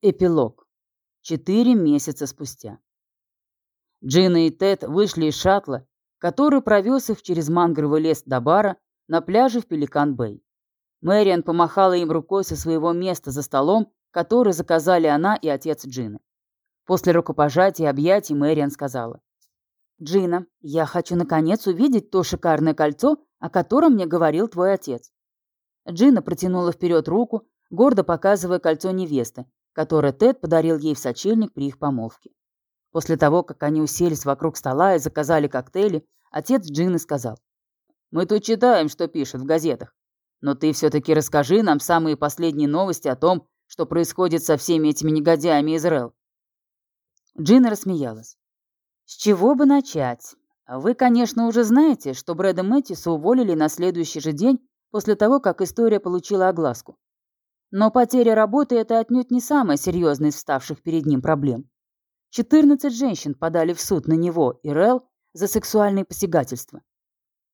Эпилог. Четыре месяца спустя. Джина и Тед вышли из шаттла, который провез их через мангровый лес до бара на пляже в Пеликан-Бэй. Мэриан помахала им рукой со своего места за столом, который заказали она и отец Джины. После рукопожатия и объятий Мэриан сказала. «Джина, я хочу наконец увидеть то шикарное кольцо, о котором мне говорил твой отец». Джина протянула вперед руку, гордо показывая кольцо невесты, которое Тед подарил ей в сочельник при их помолвке. После того, как они уселись вокруг стола и заказали коктейли, отец Джины сказал. «Мы тут читаем, что пишут в газетах. Но ты все-таки расскажи нам самые последние новости о том, что происходит со всеми этими негодяями из РЭЛ». Джина рассмеялась. «С чего бы начать? Вы, конечно, уже знаете, что Брэда Мэттиса уволили на следующий же день после того, как история получила огласку. Но потеря работы – это отнюдь не самая серьезная из вставших перед ним проблем. 14 женщин подали в суд на него и Рэл за сексуальные посягательства.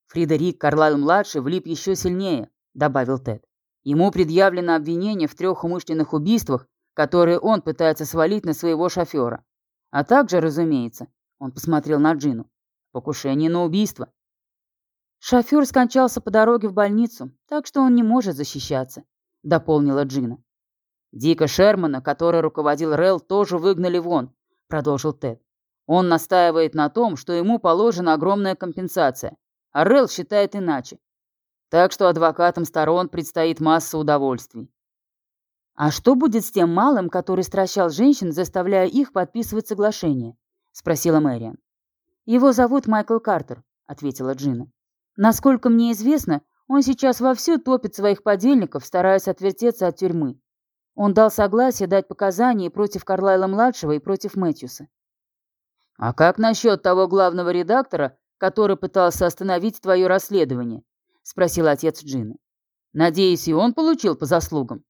Фридерик Карлайл-младший влип еще сильнее, добавил Тед. Ему предъявлено обвинение в трех умышленных убийствах, которые он пытается свалить на своего шофера. А также, разумеется, он посмотрел на Джину, покушение на убийство. Шофер скончался по дороге в больницу, так что он не может защищаться дополнила Джина. Дика Шермана, который руководил Рэл, тоже выгнали вон, продолжил Тед. Он настаивает на том, что ему положена огромная компенсация, а Рэл считает иначе. Так что адвокатам сторон предстоит масса удовольствий. «А что будет с тем малым, который стращал женщин, заставляя их подписывать соглашение?» — спросила Мэриан. «Его зовут Майкл Картер», — ответила Джина. «Насколько мне известно, он сейчас вовсю топит своих подельников, стараясь отвертеться от тюрьмы. Он дал согласие дать показания против Карлайла-младшего и против Мэтьюса. «А как насчет того главного редактора, который пытался остановить твое расследование?» — спросил отец Джины. «Надеюсь, и он получил по заслугам».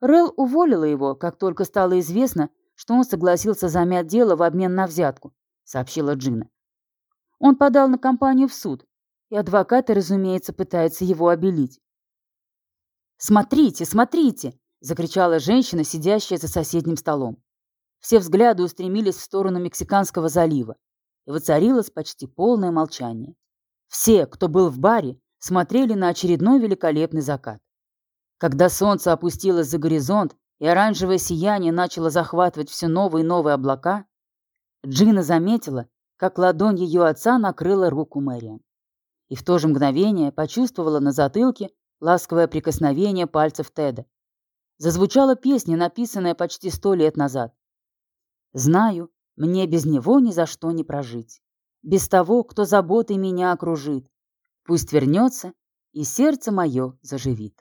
Рэл уволила его, как только стало известно, что он согласился замять дело в обмен на взятку, — сообщила Джина. Он подал на компанию в суд, и адвокаты, разумеется, пытаются его обелить. «Смотрите, смотрите!» — закричала женщина, сидящая за соседним столом. Все взгляды устремились в сторону Мексиканского залива, и воцарилось почти полное молчание. Все, кто был в баре, смотрели на очередной великолепный закат. Когда солнце опустилось за горизонт и оранжевое сияние начало захватывать все новые и новые облака, Джина заметила, как ладонь ее отца накрыла руку Мэриан и в то же мгновение почувствовала на затылке ласковое прикосновение пальцев Теда. Зазвучала песня, написанная почти сто лет назад. «Знаю, мне без него ни за что не прожить. Без того, кто заботой меня окружит. Пусть вернется, и сердце мое заживит».